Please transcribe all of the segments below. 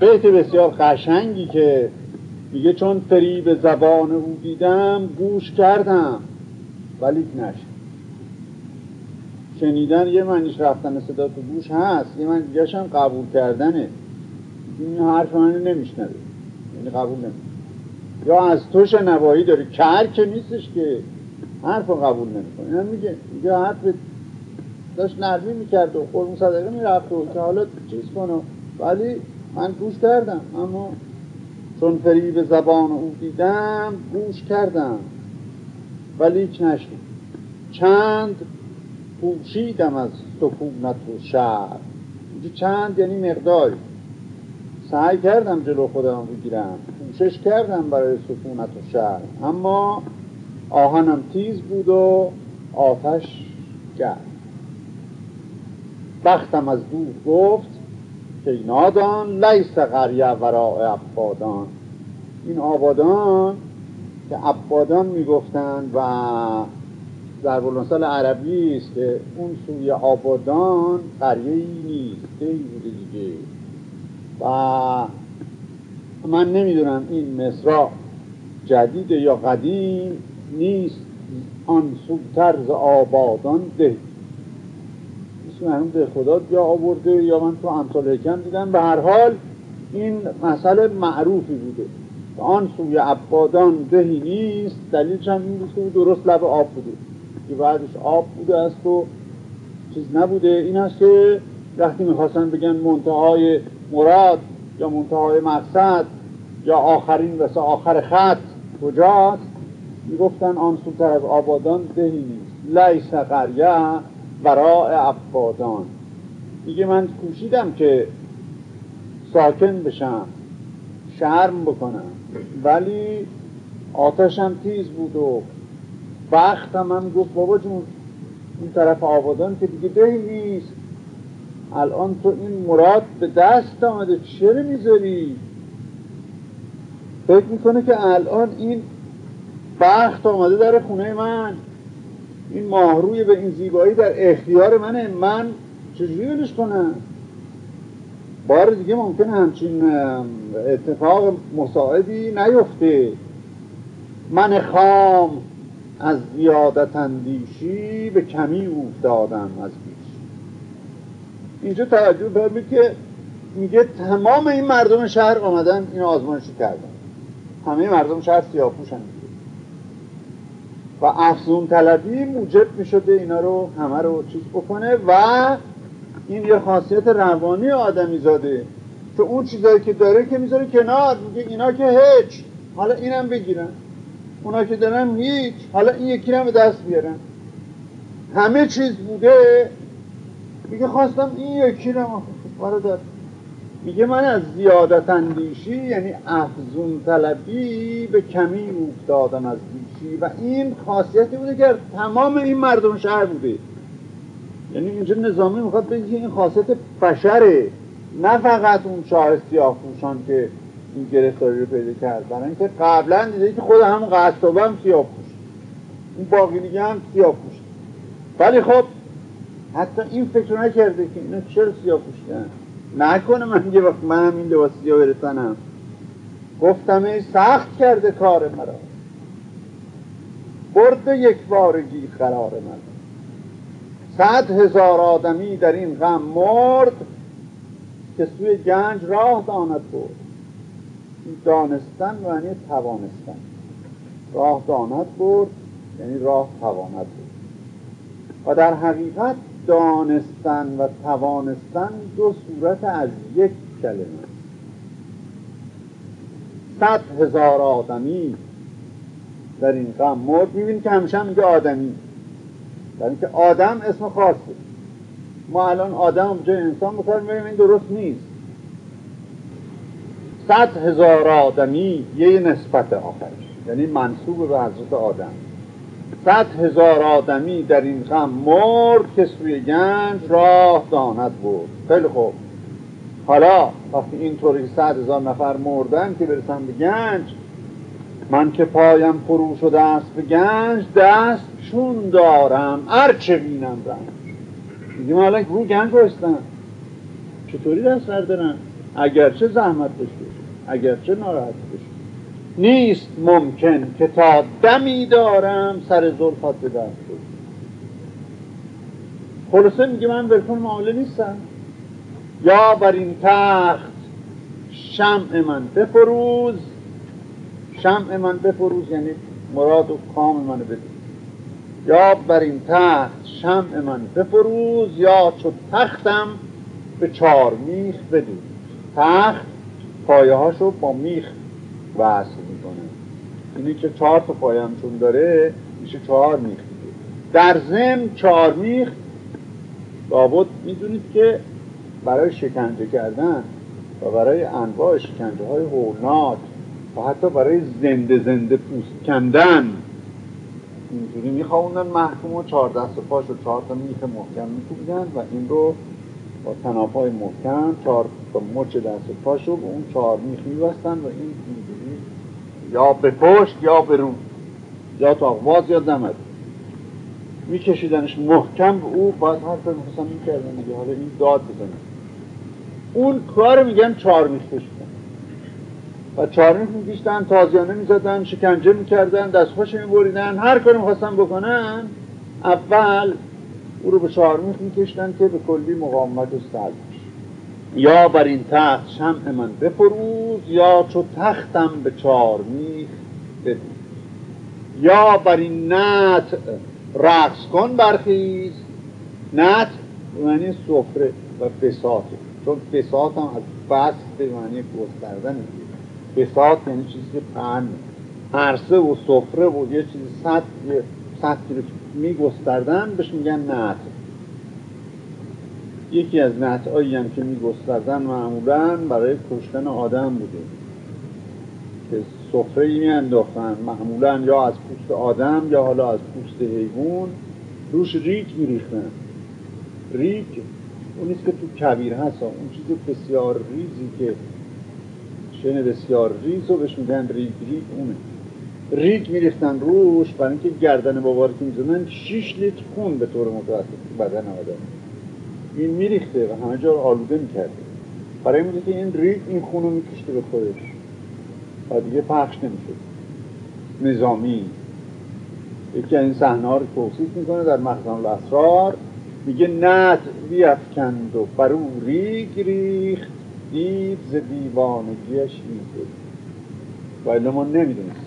بیت بسیار قشنگی که میگه چون فریب زبان او دیدم گوش کردم. ولی نشد. شنیدن یه معنیش رفتن صدا تو گوش هست یه من دیگه هم قبول کردنه. این حرف من نمیشنوه. یعنی قبول نمیشه یا از تو شنوایی داری کر که نیستش که. حرف قبول نمی‌کنه. این میگه میگه حرف داشت نرمی می‌کرد و قرمون صدقه می‌رفت و که حالا چیز کنه. ولی من گوش کردم اما چون فریب زبان او دیدم گوش کردم ولی نشد چند پوشیدم از سکونت و شهر. چند یعنی مقداری سعی کردم جلو خودم بگیرم. کوشش کردم برای سکونت و شهر. اما آهنم تیز بود و آتش گرد بختم از دور گفت که نادان لیس قریه ورای عبادان این آبادان که عبادان می‌گفتند و در بلنسال عربی است که اون سوی آبادان قریه ای نیست بوده دیگه. و من نمی‌دونم این مصرا جدید یا قدیم نیست آن سوتر ز آبادان ده. مرحوم به خدا یا آورده یا من تو امثال حکم دیدم. به هر حال این مسئله معروفی بوده. آن سوی عبادان دهی نیست دلیلش هم این بود درست لب آب بوده. که بعدش آب بوده است و چیز نبوده. این است که وقتی می‌خواستن بگن منتهای مراد یا منتهای مقصد یا آخرین واسه آخر خط کجاست می‌گفتن آن سوتر از آبادان دهی نیست. لیس قریه برای عبادان میگه من کوشیدم که ساکن بشم شرم بکنم ولی آتشم تیز بود و وقتم هم گفت بابا جون این طرف آبادان که دیگه دهی نیست. الان تو این مراد به دست آمده چرا می‌ذاری؟ فکر می‌کنه که الان این بخت آمده در خونه من. این ماهروی به این زیبایی در اختیار منه. من چجوری ولش کنم؟ بار دیگه ممکنه همچین اتفاق مساعدی نیفته. من خام از زیادت اندیشی به کمی افتادم از بیش اینجا توجه فرمید که میگه تمام این مردم شهر آمدن این آزمایشی کردن. همه مردم شهر سیاپوشن و افزون طلبی موجب می شده اینا رو همه رو چیز بکنه و این یه خاصیت روانی آدمی زاده که اون چیزایی که داره که می‌ذاره کنار میگه اینا که هیچ. حالا اینم بگیرن. اونا که دارن هیچ حالا این یکی هم به دست بیارن. همه چیز بوده. میگه خواستم این یکی رو برادر. میگه من از زیادت اندیشی یعنی افزون طلبی به کمی افتادم از دیشی و این خاصیتی بوده که تمام این مردم شهر بوده. یعنی اینجا نظامی می‌خواد بگه این خاصیت بشره. نه فقط اون شاه سیاه که این گرفتاری رو پیدا کرد برای اینکه قبلا دیده که خود هم قصابه هم سیاه پوش اون باقی دیگه هم سیاه پوش ولی خب حتی این فکر نکرده که اینا چرا سیاه پوشتن نکنه من یه وقت منم این لباسی ها برسنم. گفتم سخت کرده کار مرا. برده یک بارگی قرار من صد هزار آدمی در این غم مرد که سوی گنج راه داند بود دانستن یعنی توانستن. راه داند برد یعنی راه تواند بود و در حقیقت دانستن و توانستن دو صورت از یک کلمه. صد هزار آدمی. در این غم مرد می‌بینید که همیشه میگه آدمی. در اینکه آدم اسم خاصه ما الان آدم جای انسان بکنیم این درست نیست. صد هزار آدمی یه نسبت آخرش. یعنی منصوب به حضرت آدم. صد هزار آدمی در این غم مرد که سوی گنج راه داند بود. خیلی خوب. حالا وقتی اینطوری صد هزار نفر مردن که برسن به گنج من که پایم فرو شده است به گنج دست چون دارم. ارچه بینم رنج. میگه حالا رو گنج بستن چطوری دست بردارن؟ اگرچه زحمت داشته اگرچه ناراحت بشه نیست ممکن که تا دمی دارم سر زلفات به دست خلاصه میگه من ولکن معامله نیستم. یا بر این تخت شمع من بفروز. شمع من بفروز یعنی مراد و کام من بده یا بر این تخت شمع من بفروز یا چو تختم به چار میخ بدون. تخت پایه هاشو با میخ وصل می‌کنه. اینی که چهار تا همشون داره میشه چهار میخ دیگه. در زم چهار میخ لابد می‌دونید که برای شکنجه کردن و برای انواع شکنجه های و حتی برای زنده زنده پوست کندن اینجوری میخواوندن محکوم و چهار دست پاش و چهار تا میخ محکم میکوبیدن و این رو با تناپای محکم چهار تا مچ دست و پاشو به اون چهار میخ میبستن و این یا به پشت یا به رو. یا تا اقواز یا دمد میکشیدنش محکم به او باید کار می‌خواستن می‌کردن دیگه حالا این داد بزنن اون کار میگن چهار میخ کشیدن و چهار میخ میکشیدن تازیانه می‌زدن شکنجه می‌کردن دستخوش میبریدن هر کاری می‌خواستن بکنن اول او رو به چهار میخ میکشیدن که به کلی مقاومت و سلب. یا بر این تخت شمع من بفروز یا چو تختم به چهار میخ بدید یا بر این نت رقص کن برخیز. نت معنی سفره و بساط. چون بساط هم از بست به معنی گستردن. بساط یعنی چیزی که پهن. عرصه و سفره و یه چیزی سطح یه سطحی رو میگستردن بهش میگن نت یکی از نتعایی هم که میگستردن معمولا برای کشتن آدم بوده. که سفره ای میانداختن معمولا یا از پوست آدم یا حالا از پوست حیوان روش ریک میریختن. ریک اون نیست که تو کبیر هست اون چیز بسیار ریزی که شن بسیار ریز رو بهش میگن ریگ. ریگ اونه. ریگ میریختن روش برای اینکه گردن بابا رو که می‌زنن 6 لیتر خون به طور متوسط بدن آدم. این میریخته و همه جا رو آلوده می‌کرده. برای این که این ریگ این خون رو میکشته به خودش. و دیگه پخش نمیشه نظامی. یکی این صحنه رو توصیف می‌کنه در مخزن الاسرار. میگه نطع بیفکند و بر او ریگ ریخت. دید ز دیوانگیش میده و ما نمی‌دونست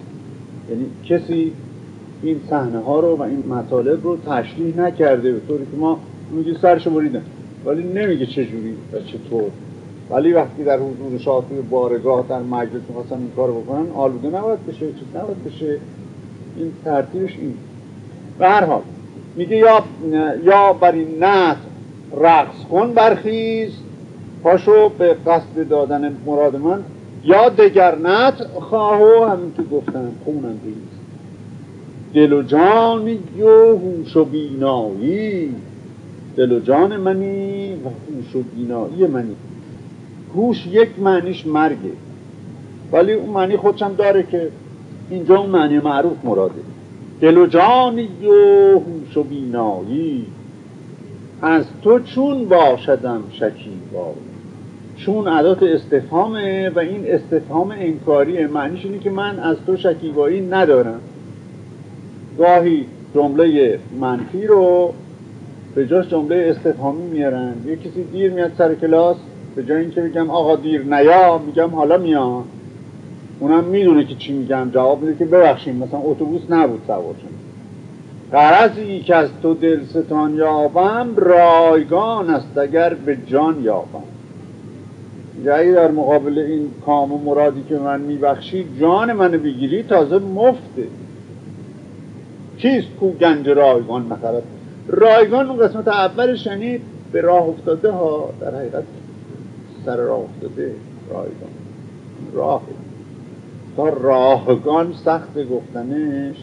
یعنی کسی این صحنه ها رو و این مطالب رو تشریح نکرده به طوری که ما میگه سرشو بریدن. ولی نمیگه چجوری و چطور. ولی وقتی در حضور شاطی بارگاه در مجلس می‌خواستن این کار بکنن آلوده نباید بشه چیز نباید بشه. این ترتیبش این. به هر حال میگه یا, یا بر این نت رقص کن برخیز پاشو به قصد دادن مراد من یا دگرنت خواهو همین که گفتم خونم ریز. دل و جانی و هوش و بینایی. دل و جان منی و هوش و بینایی منی. هوش یک معنیش مرگه. ولی اون معنی خودشم داره که اینجا اون معنی معروف مراده. دل و جانی و هوش و بینایی. از تو چون باشدم شکیبایی چون عدات استفهامه و این استفهام انکاریه. معنیش اینه که من از تو شکیبایی ندارم. گاهی جمله منفی رو به جاش جمله استفهامی میارن. یه کسی دیر میاد سر کلاس به جای اینکه بگم آقا دیر نیا میگم حالا میام. اونم می‌دونه که چی میگم. جواب میده که ببخشیم مثلا اتوبوس نبود سوار قرضی که از تو دلستان یابم رایگان است اگر به جان یابم. جایی در مقابل این کام و مرادی که من میبخشی جان منو بگیری تازه مفته. کیست کو گنج رایگان نخرد؟ رایگان اون قسمت اولش یعنی به راه افتاده ها در حقیقت سر راه افتاده رایگان. راه. تا راهگان سخت گفتنش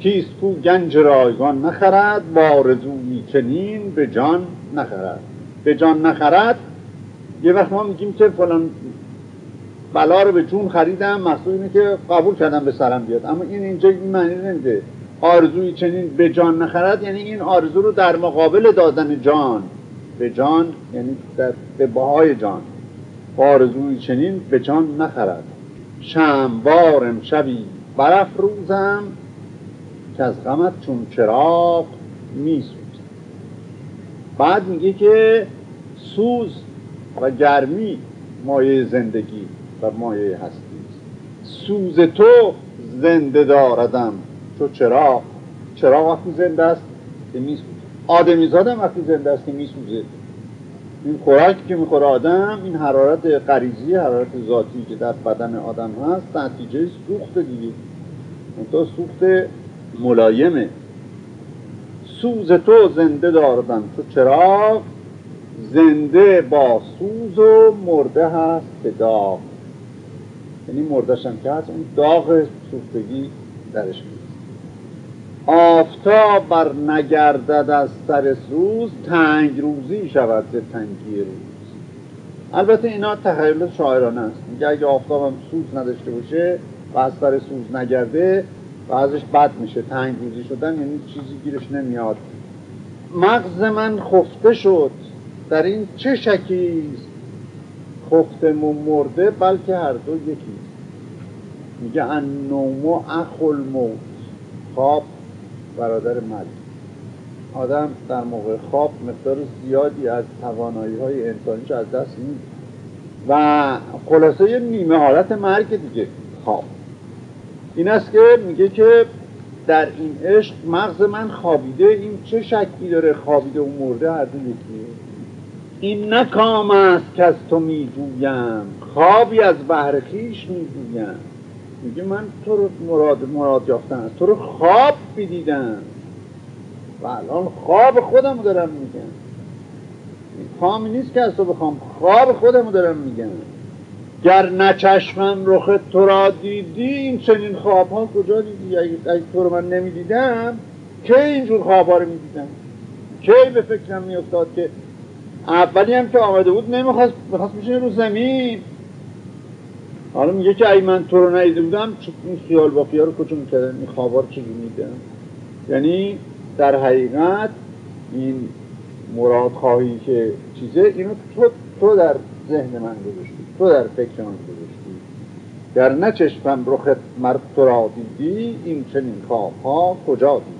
کیست کو گنج رایگان نخرد بارزوی چنین به جان نخرد. به جان نخرد یه وقت ما میگیم که فلان بلا رو به جون خریدم مقصود اینه که قبول کردم به سرم بیاد. اما این اینجا این معنی نمیده. آرزوی چنین به جان نخرد یعنی این آرزو رو در مقابل دادن جان. به جان یعنی در به بهای جان. آرزوی چنین به جان نخرد. شموار امشبی روزم که از غمت چون چراغ میسوزم. بعد میگه که سوز و گرمی مایه زندگی و مایه هستی. سوز تو زنده داردم. تو چرا؟ چرا وقتی زنده است؟ که میسوزه آدمیزاد هم وقتی زنده است که میسوزه این خوراکی که می‌خوره آدم این حرارت غریزی حرارت ذاتی که در بدن آدم هست نتیجه سوخت دیگه. تو سوخت ملایمه. سوز تو زنده داردم تو چرا؟ زنده با سوز و مرده هست به داغ. یعنی مردشم که هست اون داغ سوختگی درش میاد آفتاب بر نگردد از سر سوز تنگ روزی شود به تنگی روز. البته اینا تخیل شاعرانه است. میگه اگه آفتاب هم سوز نداشته باشه و از سر سوز نگرده و ازش بد میشه تنگ روزی شدن یعنی چیزی گیرش نمیاد. مغز من خفته شد. در این چه شکیست خفته مرده بلکه هر دو یکی. میگه ان نومو اخل موت خواب برادر مرگ آدم در موقع خواب مقدار زیادی از توانایی های انسانیش از دست میده. و خلاصه یه نیمه حالت مرگ دیگه خواب. این است که میگه که در این عشق مغز من خوابیده این چه شکلی داره خوابیده و مرده هر دو این نکام است که از تو می‌گویم خوابی از بهر خیش می‌گویم. میگه من تو رو مراد مراد یافتم تو رو خواب بیدیدم و الان خواب خودم دارم میگم. کامی نیست که از تو بخوام خواب خودم دارم میگم. گر نچشمم رخ تو را دیدی این چنین خواب ها کجا دیدی؟ اگه, تو رو من نمی‌دیدم کی اینجور خواب ها رو می‌دیدم؟ کی به فکرم میافتاد که اولی هم که آمده بود نمی‌خواست بخواست بشینه رو زمین. حالا میگه که ای من تو رو ندیده بودم این خیال بافی ها رو کجا می‌کردن این خوابا رو یعنی در حقیقت این مراد خواهی که چیزه اینو تو, تو در ذهن من گذاشتی تو در فکر من گذاشتی. در نچشمم رخت مرد تو را دیدی این چنین خواب ها کجا دیدی؟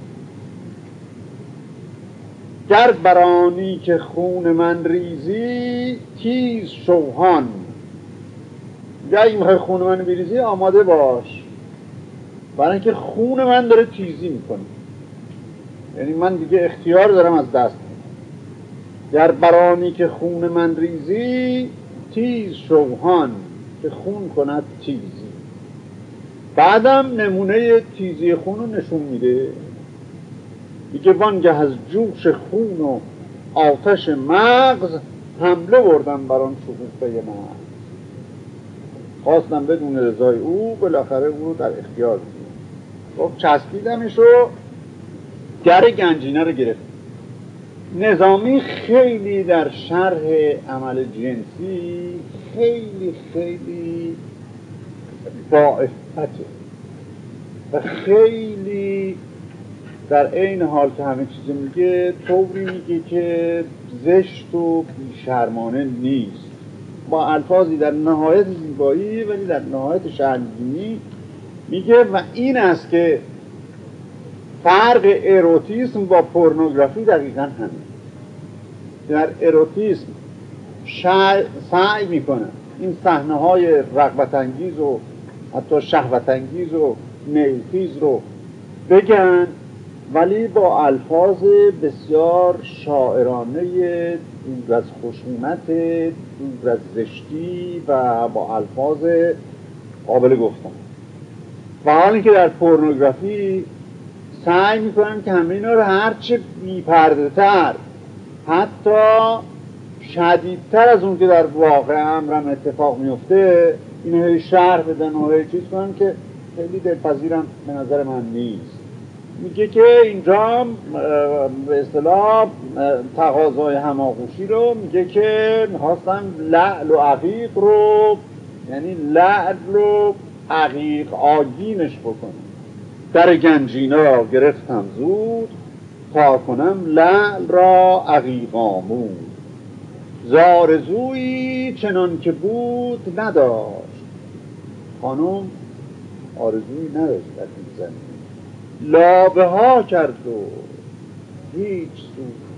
گر برانی که خون من ریزی تیز شوهان یا اگه می‌خوای خون من بریزی آماده باش. برای اینکه خون من داره تیزی می‌کنه. یعنی من دیگه اختیار دارم از دست گر برانی که خون من ریزی تیز شوهان که خون کند تیزی. بعدم نمونه تیزی خون رو نشون میده. میگه وانگه از جوش خون و آتش مغز حمله بردم بر آن شکوفه مغز خواستم بدون رضای او بالاخره او در اختیار گفت خب چسبیدمش رو گر گنجینه رو گرفت نظامی خیلی در شرح عمل جنسی خیلی خیلی با و خیلی در عین حال که همه چیز میگه طوری میگه که زشت و بیشرمانه نیست. با الفاظی در نهایت زیبایی ولی در نهایت شرمگینی میگه و این است که فرق اروتیسم با پورنوگرافی دقیقا همین. در اروتیسم سعی می‌کنه این صحنه های رغبت انگیز و حتی شهوت انگیز و نیلخیز رو بگن ولی با الفاظ بسیار شاعرانه دور از خشونت دور از زشتی و با الفاظ قابل گفتن. و حال که در پورنوگرافی سعی می‌کنن که همه اینا رو هرچه بیپرده تر حتی شدیدتر از اون که در واقع امرم اتفاق میفته اینو شهر بدن و چیز کنن که خیلی دلپذیرم به نظر من نیست. میگه که اینجا به اصطلاح تقاضای هماغوشی رو میگه که می‌خواستم لعل و عقیق رو یعنی لعل رو عقیق آگینش بکنم در گنجینه گرفتم زود تا کنم لعل را عقیق آمود زارزویی چنان که بود نداشت. خانم آرزویی نداشت در این زمین. لابه ها کرد و هیچ سود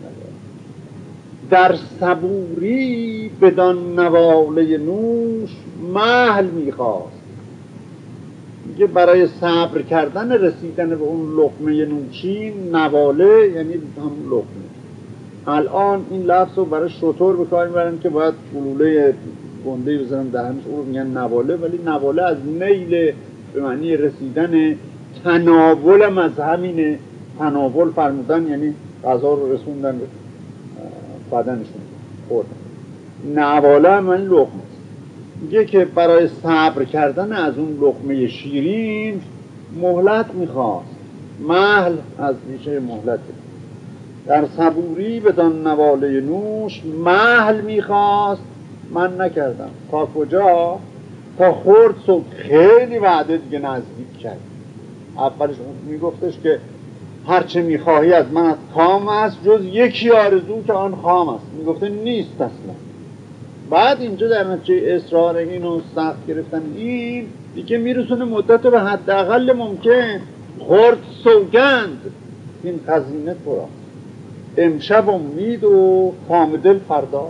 در صبوری بدان نواله نوش محل می‌خواست. میگه برای صبر کردن رسیدن به اون لقمه نوشین نواله یعنی هم لقمه. الان این لفظ رو برای شطور به کار می‌برن که باید گلوله گنده بزنن دهنش اون میگن نواله ولی نواله از نیل به معنی رسیدن تناول مذهبینه تناول فرمودن یعنی غذا رو رسوندن به بدنشون خوردن نواله من لقمه میگه که برای صبر کردن از اون لقمه شیرین مهلت می‌خواست. محل از ریشه مهلت. در صبوری بدان نواله نوش محل می‌خواست. من نکردم. تا کجا؟ تا خورد صبح. خیلی وعده دیگه نزدیک کرد. اولش میگفتش که هرچه می‌خواهی از من از کام است جز یکی آرزو که آن خام است. می‌گفته نیست اصلا. بعد اینجا در نتیجه اصرار اینو سخت گرفتن این دیگه میرسونه مدت به حداقل ممکن خورد سوگند. این خزینه تو امشب امید و کامدل فردا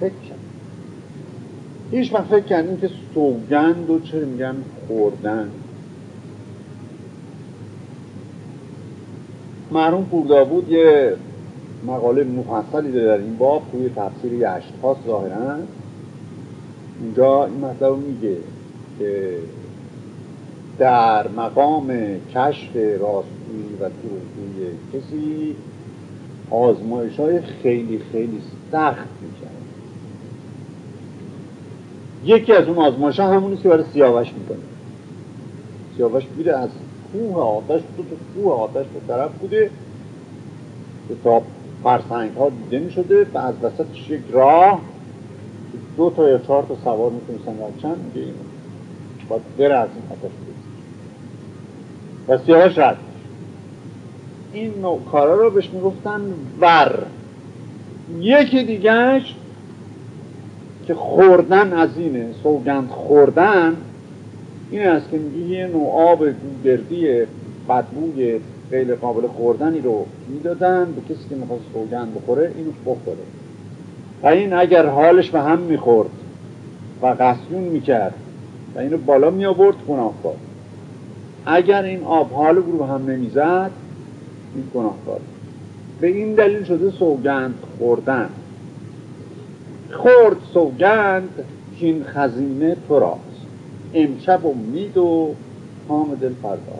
فکر کرد هیچ فکر کردیم که سوگند و چه میگن خوردن. مرحوم پوردابود یه مقاله مفصلی در این باب توی تفسیر یشتخاص ظاهرا. اینجا این مطلب رو میگه که در مقام کشف راستگویی و دروغگویی کسی آزمایش های خیلی خیلی سخت می‌کرد. یکی از اون آزمایش ها همونی که برای سیاوش می‌کنه. سیاوش میره از کوه آتش تو تو کوه آتش به طرف بوده. که تا فرسنگ ها دیده می شده و از وسطش یک راه. دو تا یا چهار تا سوار می‌تونستن چند میگه اینو باید بره از این آتش و سیاوش رد این نوع کارا رو بهش می‌گفتن ور. یکی دیگهش که خوردن از اینه سوگند خوردن این است که میگه یه نوع آب گودردی بدبوی غیر قابل خوردنی رو می‌دادن به کسی که می‌خواست سوگند بخوره اینو بخوره و این اگر حالش به هم می‌خورد و قسیون می‌کرد و اینو بالا می آورد گناهکار. اگر این آب حال رو به هم نمی‌زد این گناهکار. به این دلیل شده سوگند خوردن. خورد سوگند که این خزینه تو راست. امشب امید و کام دل فردا.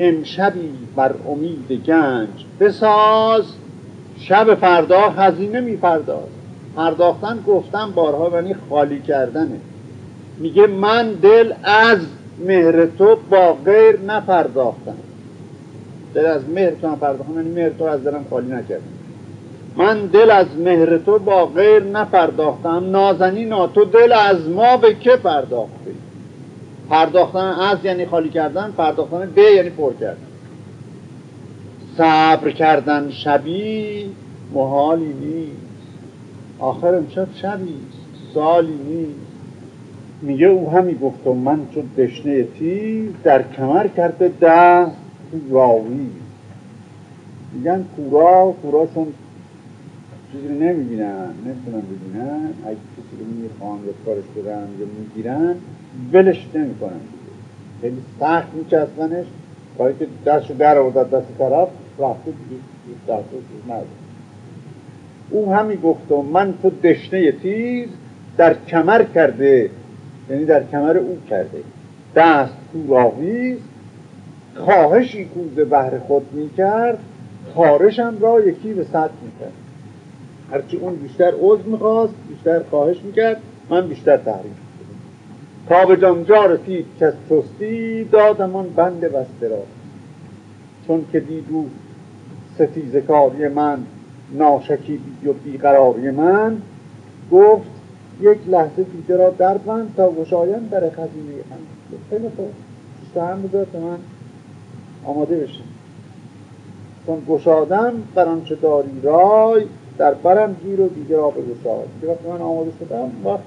امشبی بر امید گنج بساز شب فردا خزینه می پرداز پرداختن گفتم بارها یعنی خالی کردنه. میگه من دل از مهر تو با غیر نپرداختم. دل از مهر تو نپرداختم یعنی مهر تو از دلم خالی نکردم. من دل از مهر تو با غیر نپرداختم نازنین تو دل از ما به که پرداختی؟ پرداختن از یعنی خالی کردن پرداختن به یعنی پر کردن. صبر کردن شبی محالی نیست. آخر امشب شبی سالی نیست. میگه او همی گفتم من چون دشنه تیز در کمر کرده دست راوی. میگن کورا کورا چون چیزی رو نمی‌بینن نمی‌تونن ببینن. اگه کسی رو می‌خوان یا کارش بدن یا می‌گیرن ولش نمی کنن خیلی سخت میچستنش کاری که دستشو در آورد دست طرف رفته دست او همی گفت من تو دشنه تیز در کمر کرده. یعنی در کمر او کرده. دست تو راویز خواهشی کوز بهر خود می‌کرد خارشم را یکی به صد می‌کرد. هرچی اون بیشتر عضو می‌خواست بیشتر خواهش می‌کرد من بیشتر تحریم تا به جانجا رسید که چستی دادمان بند بسته را. چون که دیدو ستیزکاری من ناشکیبی و بیقراری من گفت یک لحظه دیده را در بند تا گشایان در خزینه من خیلی خوب. هم بذار من آماده بشم. چون گشادم بر آنچه داری رای در برم گیر و دیگه را بگشاد که وقتی من آماده شدم وقت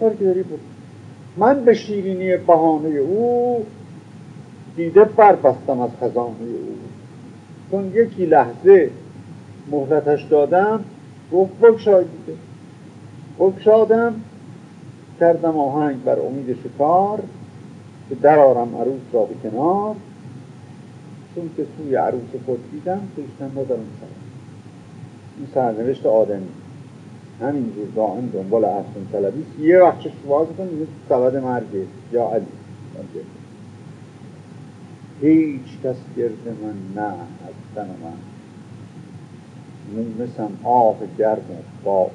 کاری که داری بود. من به شیرینی بهانه او دیده بربستم از خزانه او. چون یکی لحظه مهلتش دادم گفت بگشای دیده بگشادم کردم آهنگ بر امید شکار که درارم عروس را به کنار. چون که سوی عروس خود دیدم خویشتن در اون این سرنوشت آدمی. همینجور دائم دنبال احسن طلبی یه وقت چشم باز کن این سبد مرگه یا علی. هیچ کس گرد من نه از تن من. مونسم آه گرم و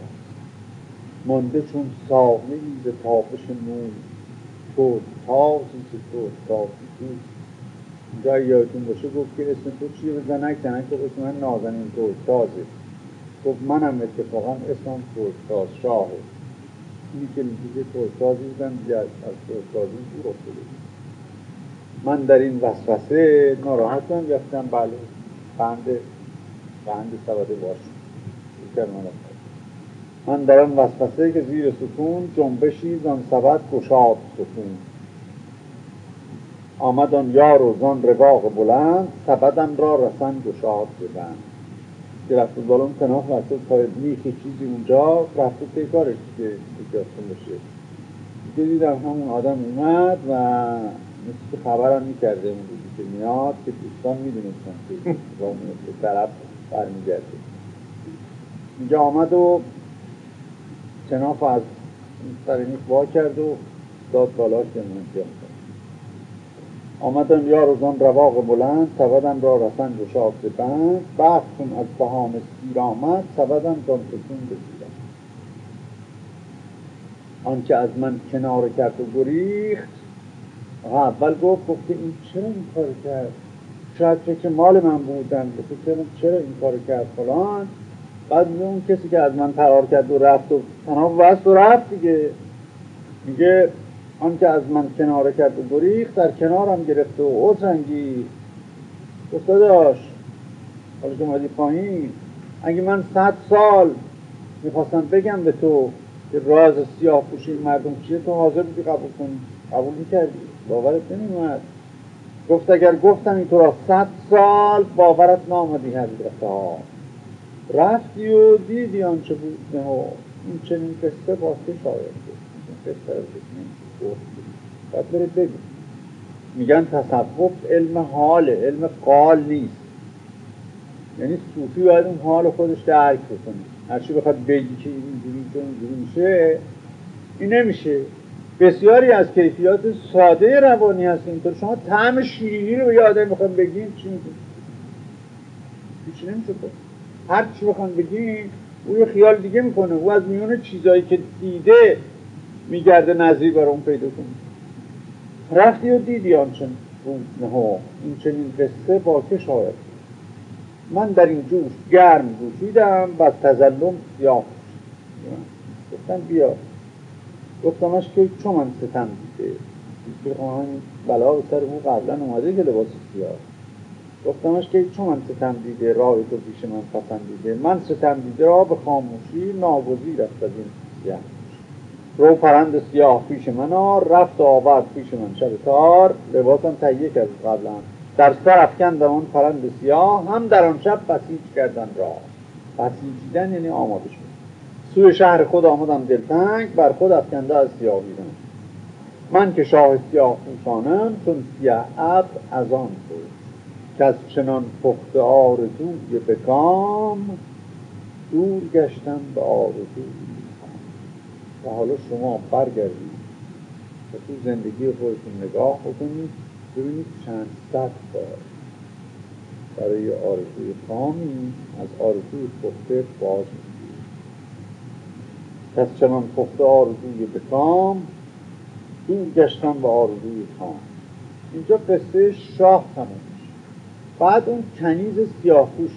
مانده چون ساقه ز تاپش نور تو تازی که تو تازی تو. اینجا یادتون باشه گفت که اسم تو چیه؟ بزنک زنک تو اسم من نازنین تو. تازه. گفت منم اتفاقا اسمم ترکتاز شاهه اینی که میگه ترکتازی بودم دیگه از ترکتازی دور افتاده من در این وسوسه ناراحتم گفتم بله بند بند سبده باش من در آن وسوسه که زیر ستون جنبشی زان سبد گشاد ستون. آمد آن یار و زان رواق بلند سبدم را رسن گشاد ببند. که رفت بالون کناف رفته پای میخی چیزی اونجا رفته پی کارش که اجازتون بشه دیگه دیدم همون آدم اومد و مثل که خبرم می‌کرده اون روزی که میاد که دوستان می‌دونستن که با به طرف برمیگرده. اینجا آمد و کناف از سر میخ وا کرد و داد بالاش که من آمدم یا روزان رواق بلند سبدم را رسن گشاد بند. بخت چون از بهام سیر آمد سبدم جان سکون بسیرم آنچه از من کنار کرد و گریخت اول گفت گفت این چرا این کار کرد؟ شاید که مال من بودن گفت چرا این کار کرد فلان؟ بعد اون کسی که از من فرار کرد و رفت و تنها وست و رفت دیگه. میگه آنکه از من کناره کرد و گریخت در کنارم گرفته و عذرنگی گفته داشت حالا که اومدی پایین اگه من صد سال می‌خواستم بگم به تو که راز سیاه پوشی مردم چیه تو حاضر بودی قبول کنی؟ قبول می‌کردی؟ باورت نمیومد گفت اگر گفتم این تو را صد سال باورت نامدی حضرت ها رفتی و دیدی آنچه بود نه این چنین قصه واسه شاید بود. قصه باید بره بگو میگن تصوف علم حاله علم قال نیست. یعنی صوفی باید اون حال خودش درک بکنه. هرچی بخواد بگی که اینجوری که میشه این نمیشه. بسیاری از کیفیات ساده روانی هست اینطور. شما طعم شیرینی رو به یه آدم بگیم چی میگیم هیچی نمیشه هر چی بخوام بگیم او یه خیال دیگه می‌کنه. او از میون چیزایی که دیده میگرده نظری برای اون پیدا کنه. رفتی و دیدی آنچن نه این چنین قصه با که شاید؟ من در این جوش گرم گوشیدم و تظلم سیاه گفتم بیا. گفتمش که چون من ستم دیده. که بلا و سر اون قبلا اومده که لباس سیاه. گفتمش که چون من ستم دیده راه تو پیش من پسندیده من ستم دیده را به خاموشی ناگزیر است از این رو پرند سیاه پیش من رفت و آورد پیش من شب تار. لباسم تهیه کرد قبلا. در سر افکندم آن پرند سیاه هم در آن شب بسیج کردن را. بسیجیدن یعنی آماده شد سوی شهر خود آمدم دلتنگ بر خود افکنده از سیاه بیدن من که شاه سیاه پوشانم چون سیاه اب از آن بود. که از چنان پخت آرزوی بکام دور گشتم به آرزوی حالا شما برگردید و تو زندگی خودتون نگاه بکنید ببینید چند صد بار برای آرزوی خامی از آرزوی پخته باز می‌گیرید پس چنان پخته آرزوی بکام دور گشتم به آرزوی خام. اینجا قصه شاه تمام بعد اون کنیز سیاهپوش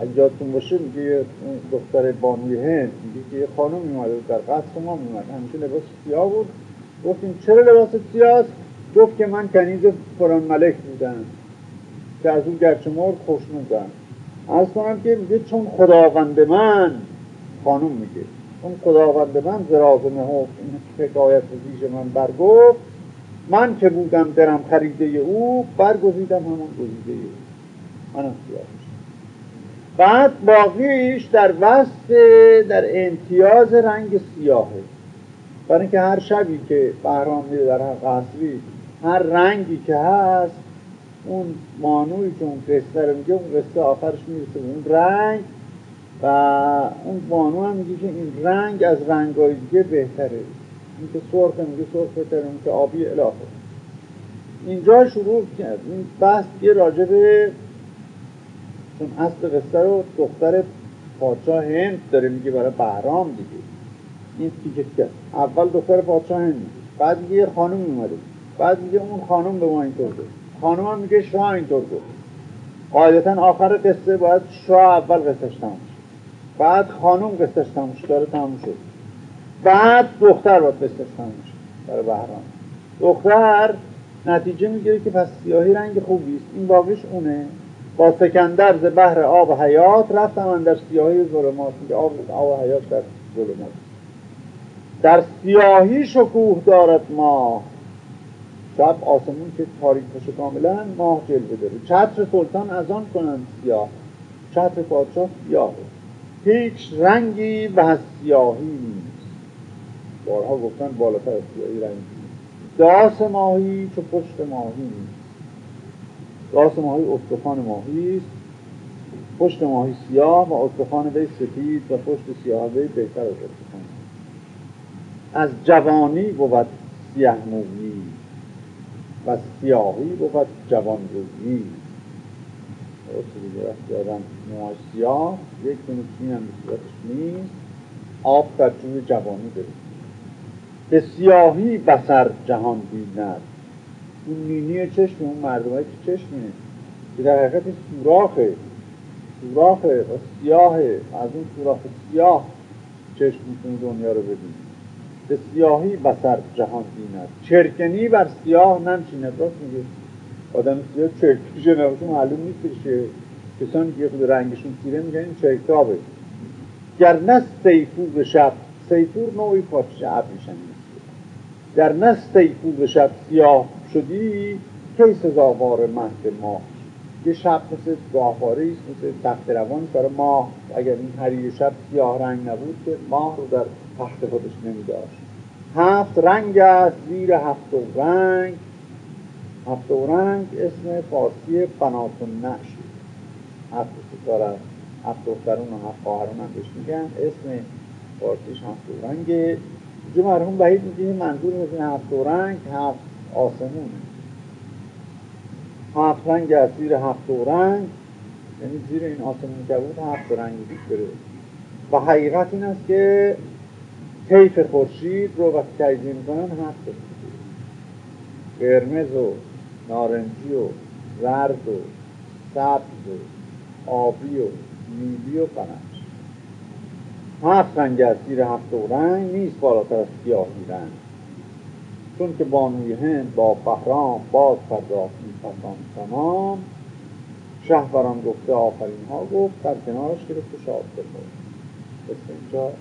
اگه یادتون باشه میگه دختر بانوی هند میگه که یه خانم بود در قصر ما میمد همیشه لباس سیاه بود. گفتیم چرا لباس سیاه گفت که من کنیز فران ملک بودم که از اون گرچه مرد خوشنودم از کنم که میگه چون خداوند من خانوم میگه چون خداوند من زراز نهفت این حکایت زیش من برگفت من که بودم درم خریده او برگزیدم همون گزیده او. منم سیاهش بعد باقیش در وسط در امتیاز رنگ سیاهه. برای اینکه هر شبی که بهرام میره در هر قصری هر رنگی که هست اون مانوی که اون قصه رو میگه اون قصه آخرش می‌رسه اون رنگ. و اون بانو هم میگه که این رنگ از رنگای دیگه بهتره. این که سرخ میگه سرخ بهتره این که آبی الهه اینجا شروع کرد. این بحث یه راجع به چون اصل قصه رو دختر پادشاه هند داره میگه برای بهرام دیگه. این تیکه اول دختر پادشاه هند بعد یه خانم اومده. بعد میگه اون خانم به ما اینطور گفت. خانم هم میگه شاه اینطور گفت. قاعدتا آخر قصه باید شاه اول قصهش تموم بعد خانم قصهش تموم داره تموم شد بعد دختر باید قصهش تموم شد برای بهرام. دختر نتیجه می‌گیره که پس سیاهی رنگ خوبی است این باقیش اونه. با سکندر ز بحر آب حیات رفتم در سیاهی ظلمات آب, آب حیات در ظلمات. در سیاهی شکوه دارد ماه. شب آسمون که تاریک باشه کاملا ماه جلوه داره. چتر سلطان از آن کنند سیاه. چتر پادشاه سیاه. هیچ رنگی از سیاهی نیست. بارها گفتن بالاتر از سیاهی رنگی داس ماهی چو پشت ماهی نیست. داس ماهی استخوان ماهی است. پشت ماهی سیاه و استخوان وی سفید و پشت سیاه وی بهتر از استخوان. از جوانی بود سیاه مویی و سیاهی بود جوان روی درسته دیگه وقتی آدم موهای سیاه یک دونه چین هم به نیست. آب در جوانی داره. به سیاهی بسر جهان بیند. اون نینی چشم اون که چشمه که در حقیقت سوراخه. سوراخه و سیاهه. از اون سوراخ سیاه چشم می‌تونی دنیا رو ببینی به سیاهی بسر جهان بیند. چرکنی بر سیاه ننشیند. راست میگه. آدم سیاه چرکی نباشه معلوم نیست که کسانی که خود رنگشون تیره میگن این چرکتابه. گر نه سیفور شب سیفور نوعی پاچه ابریشمی در نست خوب شب سیاه شدی کی سزاوار مهد ماه یه شب مثل گاهواره است مثل تخت روان. برای ماه اگر این حریر شب سیاه رنگ نبود که ماه رو در تخت خودش نمی داشت هفت رنگ است زیر هفت رنگ. هفت رنگ اسم فارسی بنات نش هفت ستاره هفت دخترون و هفت خواهرون هم بهش میگن. اسم فارسیش هفت رنگه. جو مرحوم وحید میگه منظور از این هفت رنگ. هفت آسمونه هفت رنگ از زیر هفت رنگ یعنی زیر این آسمون که بود هفت رنگ بود بره. و حقیقت این است که طیف خورشید رو وقتی تجزیه می‌کنن هفت قرمز و نارنجی و زرد و سبز و آبی و نیلی و بنفش هفت رنگ از زیر هفت رنگ نیست بالاتر از سیاهی رنگ چون که بانوی هند با بهرام باز پرداخت میپسان تمام شهبران گفته آفرین ها گفت در کنارش گرفت و شاد اینجا